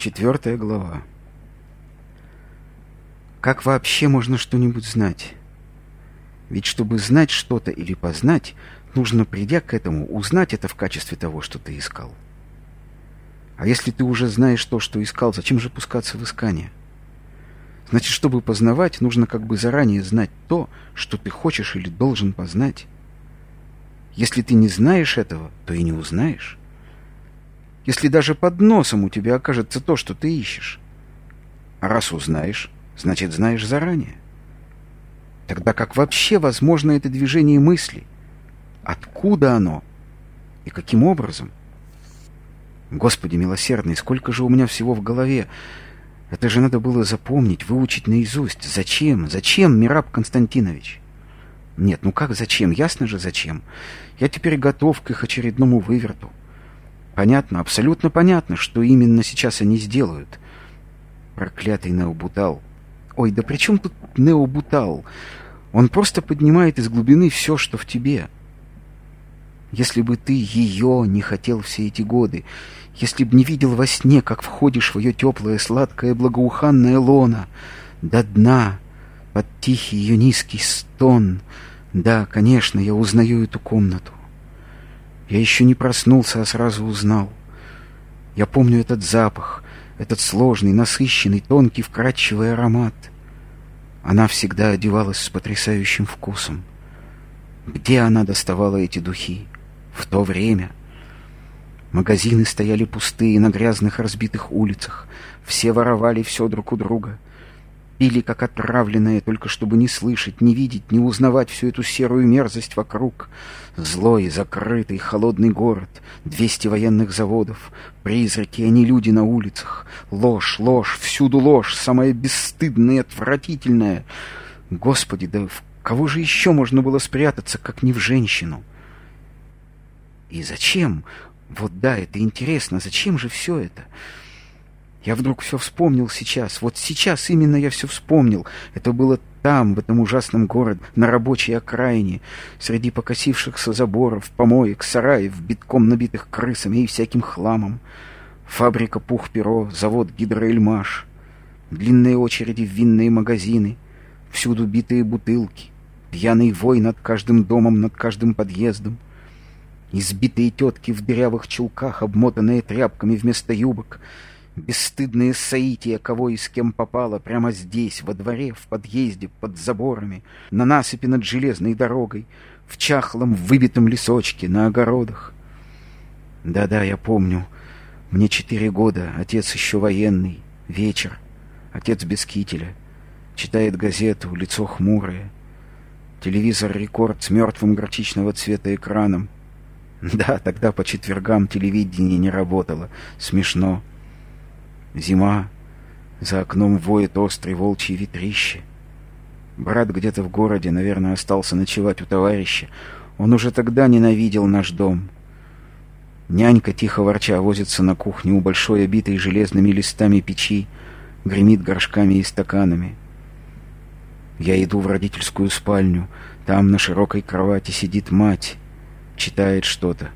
Четвертая глава. Как вообще можно что-нибудь знать? Ведь чтобы знать что-то или познать, нужно, придя к этому, узнать это в качестве того, что ты искал. А если ты уже знаешь то, что искал, зачем же пускаться в искание? Значит, чтобы познавать, нужно как бы заранее знать то, что ты хочешь или должен познать. Если ты не знаешь этого, то и не узнаешь если даже под носом у тебя окажется то, что ты ищешь. А раз узнаешь, значит, знаешь заранее. Тогда как вообще возможно это движение мысли? Откуда оно? И каким образом? Господи милосердный, сколько же у меня всего в голове! Это же надо было запомнить, выучить наизусть. Зачем? Зачем, Мираб Константинович? Нет, ну как зачем? Ясно же зачем. Я теперь готов к их очередному выверту. Понятно, абсолютно понятно, что именно сейчас они сделают. Проклятый Необутал. Ой, да при чем тут Необутал? Он просто поднимает из глубины все, что в тебе. Если бы ты ее не хотел все эти годы, если бы не видел во сне, как входишь в ее теплое, сладкое, благоуханное лоно, до дна, под тихий ее низкий стон, да, конечно, я узнаю эту комнату. Я еще не проснулся, а сразу узнал. Я помню этот запах, этот сложный, насыщенный, тонкий, вкрадчивый аромат. Она всегда одевалась с потрясающим вкусом. Где она доставала эти духи? В то время. Магазины стояли пустые на грязных разбитых улицах. Все воровали все друг у друга — Пили, как отравленные, только чтобы не слышать, не видеть, не узнавать всю эту серую мерзость вокруг. Злой, закрытый, холодный город, двести военных заводов, призраки, а не люди на улицах. Ложь, ложь, всюду ложь, самая бесстыдная и отвратительная. Господи, да в кого же еще можно было спрятаться, как не в женщину? И зачем? Вот да, это интересно, зачем же все это? — я вдруг все вспомнил сейчас. Вот сейчас именно я все вспомнил. Это было там, в этом ужасном городе, на рабочей окраине, среди покосившихся заборов, помоек, сараев, битком набитых крысами и всяким хламом. Фабрика Пух-Перо, завод Гидроэльмаш, длинные очереди в винные магазины, всюду битые бутылки, пьяный вой над каждым домом, над каждым подъездом, избитые тетки в дырявых чулках, обмотанные тряпками вместо юбок — Бесстыдные соития, кого и с кем попало, прямо здесь, во дворе, в подъезде, под заборами, на насыпи над железной дорогой, в чахлом выбитом лесочке, на огородах. Да-да, я помню. Мне четыре года, отец еще военный, вечер, отец без кителя. Читает газету, лицо хмурое. Телевизор «Рекорд» с мертвым горчичного цвета экраном. Да, тогда по четвергам телевидение не работало. Смешно. Зима, за окном воет острый волчий ветрище. Брат где-то в городе, наверное, остался ночевать у товарища. Он уже тогда ненавидел наш дом. Нянька, тихо ворча, возится на кухне у большой обитой железными листами печи, гремит горшками и стаканами. Я иду в родительскую спальню. Там на широкой кровати сидит мать, читает что-то.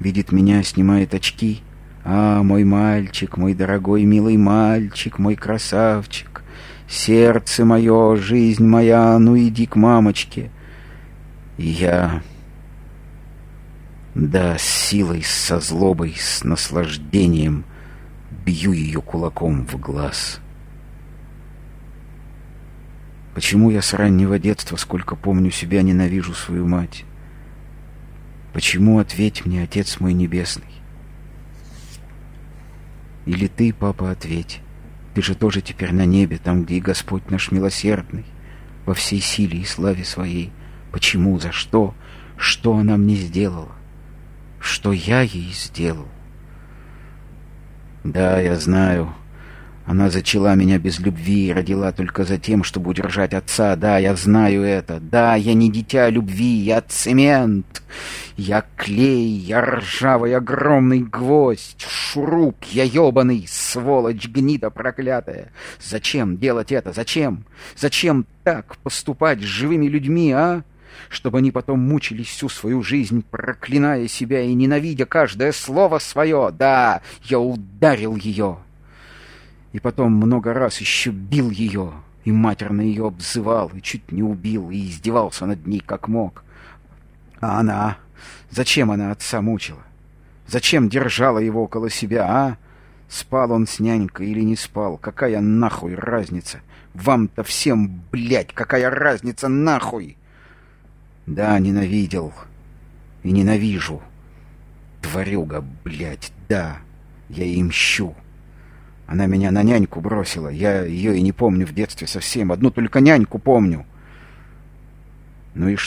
Видит меня, снимает очки — а, мой мальчик, мой дорогой милый мальчик, мой красавчик, сердце мое, жизнь моя, ну иди к мамочке. И я, да, с силой, со злобой, с наслаждением бью ее кулаком в глаз. Почему я с раннего детства, сколько помню себя, ненавижу свою мать? Почему, ответь мне, Отец мой Небесный? Или ты, папа, ответь. Ты же тоже теперь на небе, там, где и Господь наш милосердный, во всей силе и славе своей. Почему, за что, что она мне сделала? Что я ей сделал? Да, я знаю, она зачала меня без любви и родила только за тем, чтобы удержать отца. Да, я знаю это. Да, я не дитя любви, я цемент. Я клей, я ржавый огромный гвоздь, шуруп, я ебаный, сволочь гнида проклятая. Зачем делать это? Зачем? Зачем так поступать с живыми людьми, а? Чтобы они потом мучились всю свою жизнь, проклиная себя и ненавидя каждое слово свое. Да, я ударил ее. И потом много раз еще бил ее, и матерно ее обзывал, и чуть не убил, и издевался над ней как мог. А она... Зачем она отца мучила? Зачем держала его около себя, а? Спал он с нянькой или не спал? Какая нахуй разница? Вам-то всем, блядь, какая разница нахуй? Да, ненавидел. И ненавижу. Тварюга, блядь, да. Я ей мщу. Она меня на няньку бросила. Я ее и не помню в детстве совсем. Одну только няньку помню. Ну и что?